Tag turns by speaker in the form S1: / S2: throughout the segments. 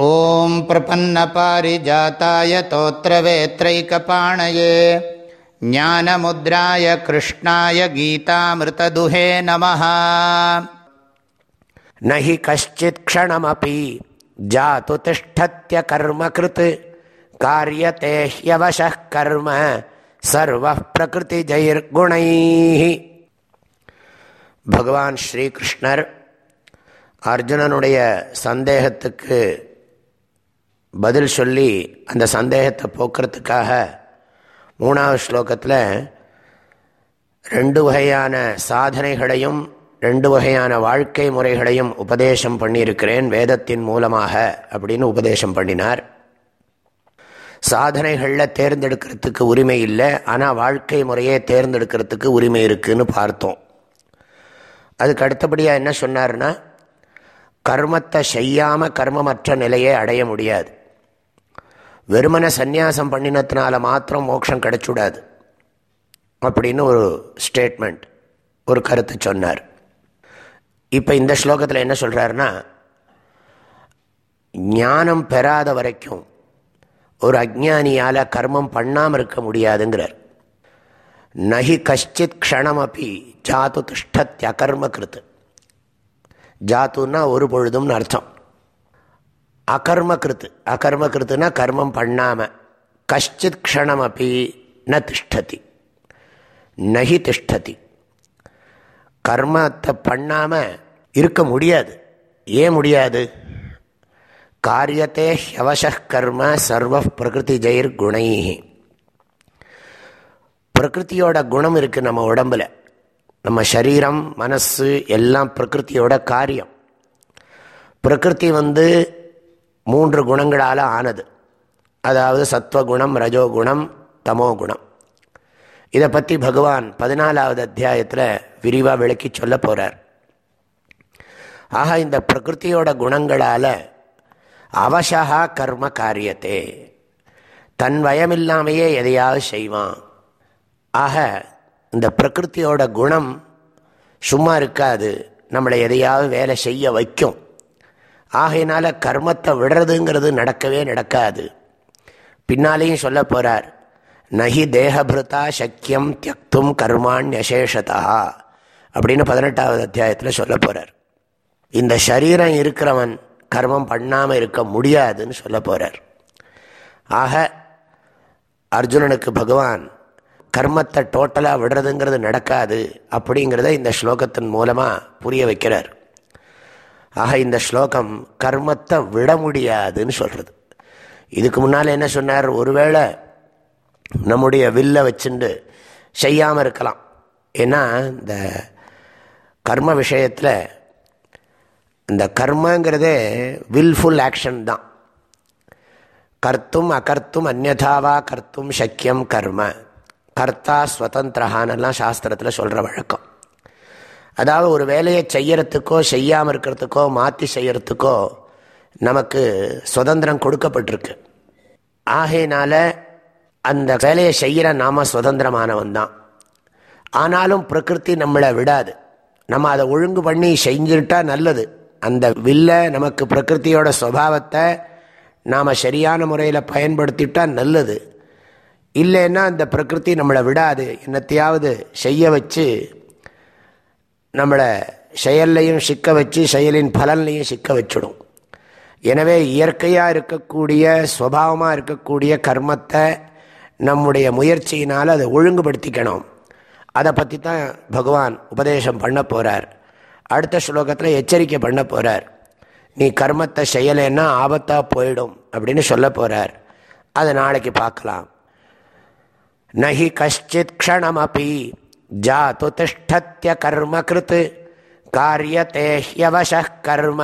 S1: ॐ प्रपन्नपारिजाताय तोत्रवेत्रैकपाणये ज्ञानमुद्राय कृष्णाय गीतामृतदुहे नमः
S2: न हि कश्चित् क्षणमपि जातु तिष्ठत्यकर्मकृत् कार्यते ह्यवशः कर्म सर्वः प्रकृतिजैर्गुणैः பகவான் ஸ்ரீகிருஷ்ணர் அர்ஜுனனுடைய சந்தேகத்துக்கு பதில் சொல்லி அந்த சந்தேகத்தை போக்குறதுக்காக மூணாவது ஸ்லோகத்தில் ரெண்டு வகையான சாதனைகளையும் ரெண்டு வகையான வாழ்க்கை முறைகளையும் உபதேசம் பண்ணியிருக்கிறேன் வேதத்தின் மூலமாக அப்படின்னு உபதேசம் பண்ணினார். சாதனைகளில் தேர்ந்தெடுக்கிறதுக்கு உரிமை இல்லை ஆனால் வாழ்க்கை முறையே தேர்ந்தெடுக்கிறதுக்கு உரிமை இருக்குன்னு பார்த்தோம். அதுக்கு அடுத்தபடியாக என்ன சொன்னார்னா கர்மத்தை செய்யாமல் கர்மமற்ற நிலையை அடைய முடியாது. வெறுமனை சந்நியாசம் பண்ணினத்தினால மாத்திரம் மோட்சம் கிடைச்சுடாது. அப்படின்னு ஒரு ஸ்டேட்மெண்ட் ஒரு கருத்து சொன்னார். இப்போ இந்த ஸ்லோகத்தில் என்ன சொல்கிறாருன்னா ஞானம் பெறாத வரைக்கும் ஒரு அஜானியால் கர்மம் பண்ணாமல் இருக்க முடியாதுங்கிறார். நகி கஷ்டித் க்ஷணமப்பி ஜாத்து திஷ்டத் அகர்ம கிருத்து ஜாத்துன்னா ஒரு பொழுதும்னு அர்த்தம். அகர்ம கிருத்து அகர்ம கிருத்துனா கர்மம் பண்ணாமல் கஷ்டித் க்ஷணமப்பி ந திஷ்டதி. நகி திஷ்டதி. கர்மத்தை பண்ணாமல் இருக்க முடியாது. ஏன் முடியாது? காரியத்தே ஹவச கர்ம சர்வ பிரகிருதி ஜெயிர் குணை பிரகிருத்தியோட குணம் இருக்குது நம்ம உடம்பில். நம்ம சரீரம் மனசு எல்லாம் பிரகிருத்தியோட காரியம். பிரகிருதி வந்து மூன்று குணங்களால் ஆனது. அதாவது சத்வகுணம் ரஜோகுணம் தமோகுணம். இதை பற்றி பகவான் பதினாலாவது அத்தியாயத்தில் விரிவாக விளக்கி சொல்ல போகிறார் ஆக இந்த பிரகிருத்தியோட குணங்களால் அவசகா கர்ம காரியத்தே. தன் வயமில்லாமையே எதையாவது செய்வான். ஆக இந்த பிரகிருத்தியோட குணம் சும்மா இருக்காது. நம்மளை எதையாவது வேலை செய்ய வைக்கும். ஆகையினால கர்மத்தை விடுறதுங்கிறது நடக்கவே நடக்காது. பின்னாலேயும் சொல்ல போகிறார் நகி தேகபிருத்தா சக்கியம் தியக்தும் கர்மாண்யசேஷதா அப்படின்னு பதினெட்டாவது அத்தியாயத்தில் சொல்ல போகிறார் இந்த சரீரம் இருக்கிறவன் கர்மம் பண்ணாமல் இருக்க முடியாதுன்னு சொல்ல போகிறார் ஆக அர்ஜுனனுக்கு பகவான் கர்மத்தை டோட்டலாக விடுறதுங்கிறது நடக்காது அப்படிங்கிறத இந்த ஸ்லோகத்தின் மூலமாக புரிய வைக்கிறார். ஆக இந்த ஸ்லோகம் கர்மத்தை விட முடியாதுன்னு சொல்கிறது இதுக்கு முன்னால் என்ன சொன்னார்? ஒருவேளை நம்முடைய வில்லை வச்சுண்டு செய்யாமல் இருக்கலாம். ஏன்னா இந்த கர்ம விஷயத்தில் இந்த கர்மங்கிறதே வில்ஃபுல் ஆக்ஷன் தான். கர்த்தும் அகர்த்தும் அந்நதாவா கர்த்தும் சக்கியம் கர்ம. கர்த்தா ஸ்வதந்திரஹானெல்லாம் சாஸ்திரத்தில் சொல்கிற வழக்கம். அதாவது ஒரு வேலையை செய்யறதுக்கோ செய்யாமல் இருக்கிறதுக்கோ மாற்றி செய்யறதுக்கோ நமக்கு சுதந்திரம் கொடுக்கப்பட்டிருக்கு. ஆகையினால அந்த வேலையை செய்கிற நாம சுதந்திரமானவன் தான். ஆனாலும் பிரகிருதி நம்மளை விடாது. நம்ம அதை ஒழுங்கு பண்ணி செஞ்சுட்டா நல்லது. அந்த வில்ல நமக்கு பிரகிருத்தியோட சுவாவத்தை நாம் சரியான முறையில் பயன்படுத்திட்டா நல்லது. இல்லைன்னா அந்த பிரகிருதி நம்மளை விடாது. என்னத்தையாவது செய்ய வச்சு நம்மளை செயல்லையும் சிக்க வச்சு செயலின் பலன்லையும் சிக்க வச்சிடும். எனவே இயற்கையாக இருக்கக்கூடிய ஸ்வபாவமாக இருக்கக்கூடிய கர்மத்தை நம்முடைய முயற்சியினால் அதை ஒழுங்குபடுத்திக்கணும். அதை பற்றி தான் பகவான் உபதேசம் பண்ண போகிறார் அடுத்த ஸ்லோகத்தில் எச்சரிக்கை பண்ண போகிறார் நீ கர்மத்தை செய்யலைன்னா ஆபத்தாக போயிடும் அப்படின்னு சொல்ல போகிறார் அதை நாளைக்கு பார்க்கலாம். நஹி கஷ்டித் க்ஷணமபி ஜாத்து திஷ்டத்திய கர்ம கிருத்து காரியத்தே ஹியவச கர்ம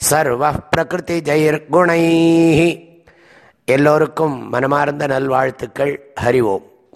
S2: சர்வ பிரகிருதி ஜெயிர்குணை எல்லோருக்கும் மனமார்ந்த நல்வாழ்த்துக்கள் ஹரிவோம்